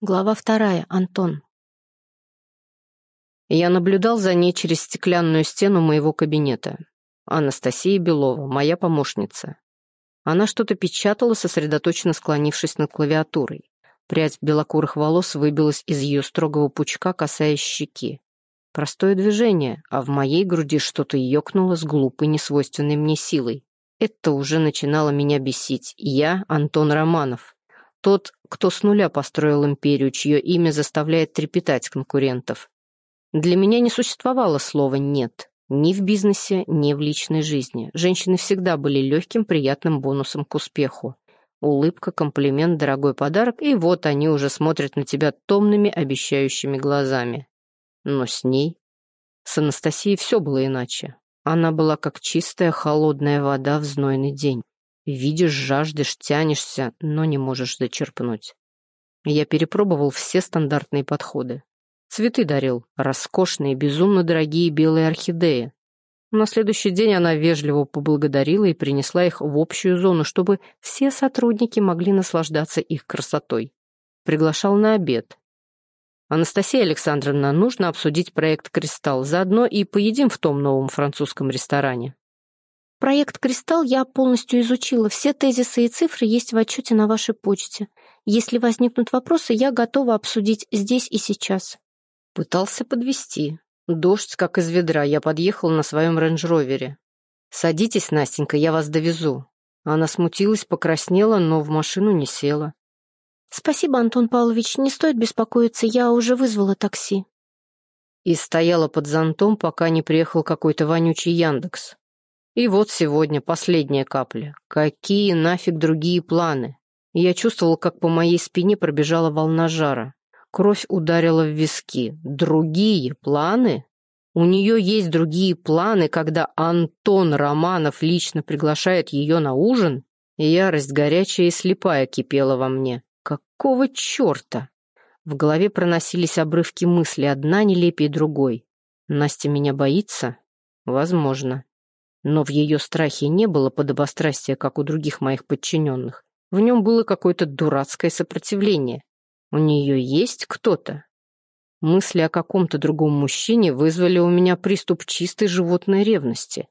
Глава вторая. Антон. Я наблюдал за ней через стеклянную стену моего кабинета. Анастасия Белова, моя помощница. Она что-то печатала, сосредоточенно склонившись над клавиатурой. Прядь белокурых волос выбилась из ее строгого пучка, касаясь щеки. Простое движение, а в моей груди что-то ёкнуло с глупой, несвойственной мне силой. Это уже начинало меня бесить. Я Антон Романов, тот, кто с нуля построил империю, чье имя заставляет трепетать конкурентов. Для меня не существовало слова «нет». Ни в бизнесе, ни в личной жизни. Женщины всегда были легким, приятным бонусом к успеху. Улыбка, комплимент, дорогой подарок, и вот они уже смотрят на тебя томными, обещающими глазами. Но с ней... С Анастасией все было иначе. Она была как чистая холодная вода в знойный день. Видишь, жаждешь, тянешься, но не можешь зачерпнуть. Я перепробовал все стандартные подходы. Цветы дарил, роскошные, безумно дорогие белые орхидеи. На следующий день она вежливо поблагодарила и принесла их в общую зону, чтобы все сотрудники могли наслаждаться их красотой. Приглашал на обед. «Анастасия Александровна, нужно обсудить проект «Кристалл», заодно и поедим в том новом французском ресторане». Проект «Кристалл» я полностью изучила. Все тезисы и цифры есть в отчете на вашей почте. Если возникнут вопросы, я готова обсудить здесь и сейчас. Пытался подвести. Дождь, как из ведра, я подъехал на своем рейндж-ровере. «Садитесь, Настенька, я вас довезу». Она смутилась, покраснела, но в машину не села. «Спасибо, Антон Павлович, не стоит беспокоиться, я уже вызвала такси». И стояла под зонтом, пока не приехал какой-то вонючий Яндекс. И вот сегодня последняя капля. Какие нафиг другие планы? Я чувствовал, как по моей спине пробежала волна жара. Кровь ударила в виски. Другие планы? У нее есть другие планы, когда Антон Романов лично приглашает ее на ужин? Ярость горячая и слепая кипела во мне. Какого черта? В голове проносились обрывки мысли, одна нелепее другой. Настя меня боится? Возможно. Но в ее страхе не было подобострастия, как у других моих подчиненных. В нем было какое-то дурацкое сопротивление. У нее есть кто-то. Мысли о каком-то другом мужчине вызвали у меня приступ чистой животной ревности.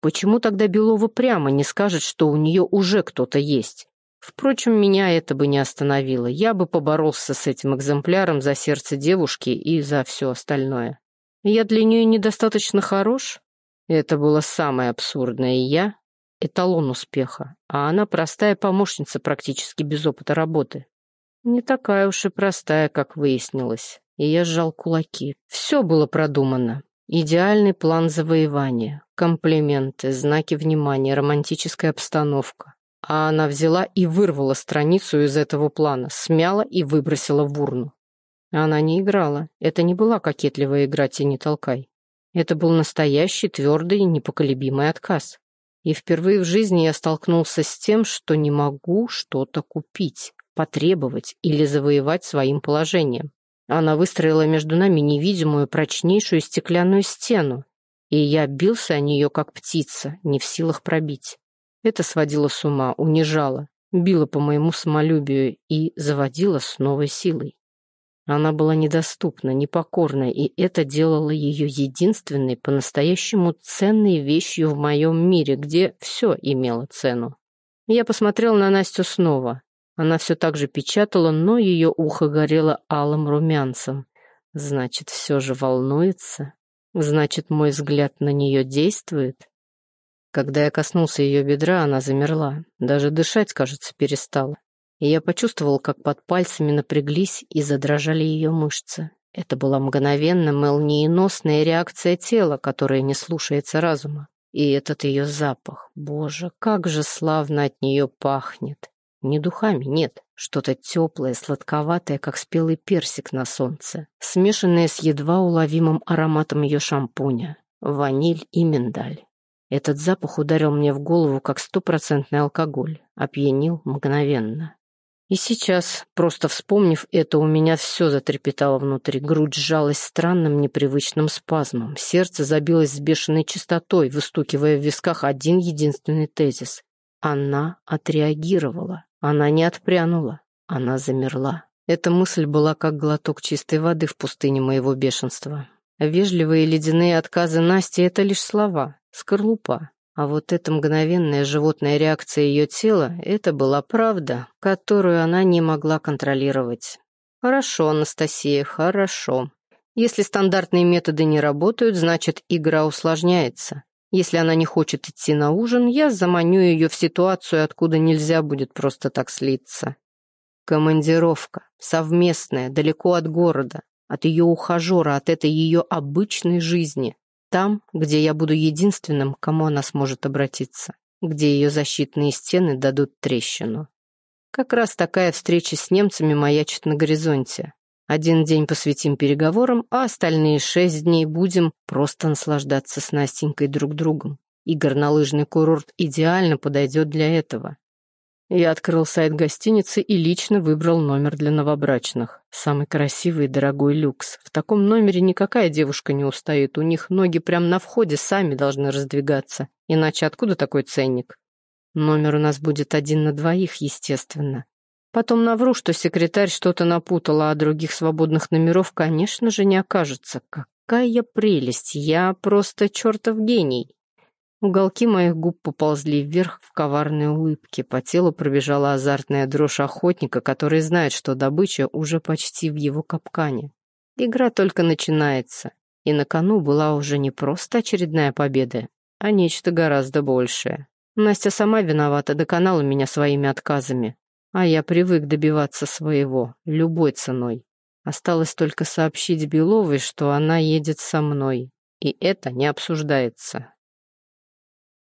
Почему тогда Белова прямо не скажет, что у нее уже кто-то есть? Впрочем, меня это бы не остановило. Я бы поборолся с этим экземпляром за сердце девушки и за все остальное. Я для нее недостаточно хорош? Это было самое абсурдное. Я — эталон успеха, а она простая помощница практически без опыта работы. Не такая уж и простая, как выяснилось. И я сжал кулаки. Все было продумано. Идеальный план завоевания, комплименты, знаки внимания, романтическая обстановка. А она взяла и вырвала страницу из этого плана, смяла и выбросила в урну. Она не играла. Это не была кокетливая игра «Тяни толкай». Это был настоящий, твердый непоколебимый отказ. И впервые в жизни я столкнулся с тем, что не могу что-то купить, потребовать или завоевать своим положением. Она выстроила между нами невидимую, прочнейшую стеклянную стену, и я бился о нее, как птица, не в силах пробить. Это сводило с ума, унижало, било по моему самолюбию и заводило с новой силой. Она была недоступна, непокорна, и это делало ее единственной, по-настоящему ценной вещью в моем мире, где все имело цену. Я посмотрел на Настю снова. Она все так же печатала, но ее ухо горело алым румянцем. Значит, все же волнуется? Значит, мой взгляд на нее действует? Когда я коснулся ее бедра, она замерла. Даже дышать, кажется, перестала и я почувствовал, как под пальцами напряглись и задрожали ее мышцы. Это была мгновенно молниеносная реакция тела, которая не слушается разума. И этот ее запах, боже, как же славно от нее пахнет. Не духами, нет, что-то теплое, сладковатое, как спелый персик на солнце, смешанное с едва уловимым ароматом ее шампуня, ваниль и миндаль. Этот запах ударил мне в голову, как стопроцентный алкоголь, опьянил мгновенно. И сейчас, просто вспомнив это, у меня все затрепетало внутри, грудь сжалась странным непривычным спазмом, сердце забилось с бешеной частотой, выстукивая в висках один единственный тезис. Она отреагировала, она не отпрянула, она замерла. Эта мысль была как глоток чистой воды в пустыне моего бешенства. Вежливые ледяные отказы Насти — это лишь слова, скорлупа. А вот эта мгновенная животная реакция ее тела — это была правда, которую она не могла контролировать. Хорошо, Анастасия, хорошо. Если стандартные методы не работают, значит, игра усложняется. Если она не хочет идти на ужин, я заманю ее в ситуацию, откуда нельзя будет просто так слиться. Командировка, совместная, далеко от города, от ее ухажера, от этой ее обычной жизни. Там, где я буду единственным, кому она сможет обратиться, где ее защитные стены дадут трещину. Как раз такая встреча с немцами маячит на горизонте. Один день посвятим переговорам, а остальные шесть дней будем просто наслаждаться с Настенькой друг другом. И горнолыжный курорт идеально подойдет для этого. Я открыл сайт гостиницы и лично выбрал номер для новобрачных. Самый красивый и дорогой люкс. В таком номере никакая девушка не устоит. У них ноги прямо на входе сами должны раздвигаться. Иначе откуда такой ценник? Номер у нас будет один на двоих, естественно. Потом навру, что секретарь что-то напутала, а других свободных номеров, конечно же, не окажется. Какая прелесть! Я просто чертов гений! Уголки моих губ поползли вверх в коварные улыбки. По телу пробежала азартная дрожь охотника, который знает, что добыча уже почти в его капкане. Игра только начинается, и на кону была уже не просто очередная победа, а нечто гораздо большее. Настя сама виновата, доконала меня своими отказами. А я привык добиваться своего, любой ценой. Осталось только сообщить Беловой, что она едет со мной. И это не обсуждается.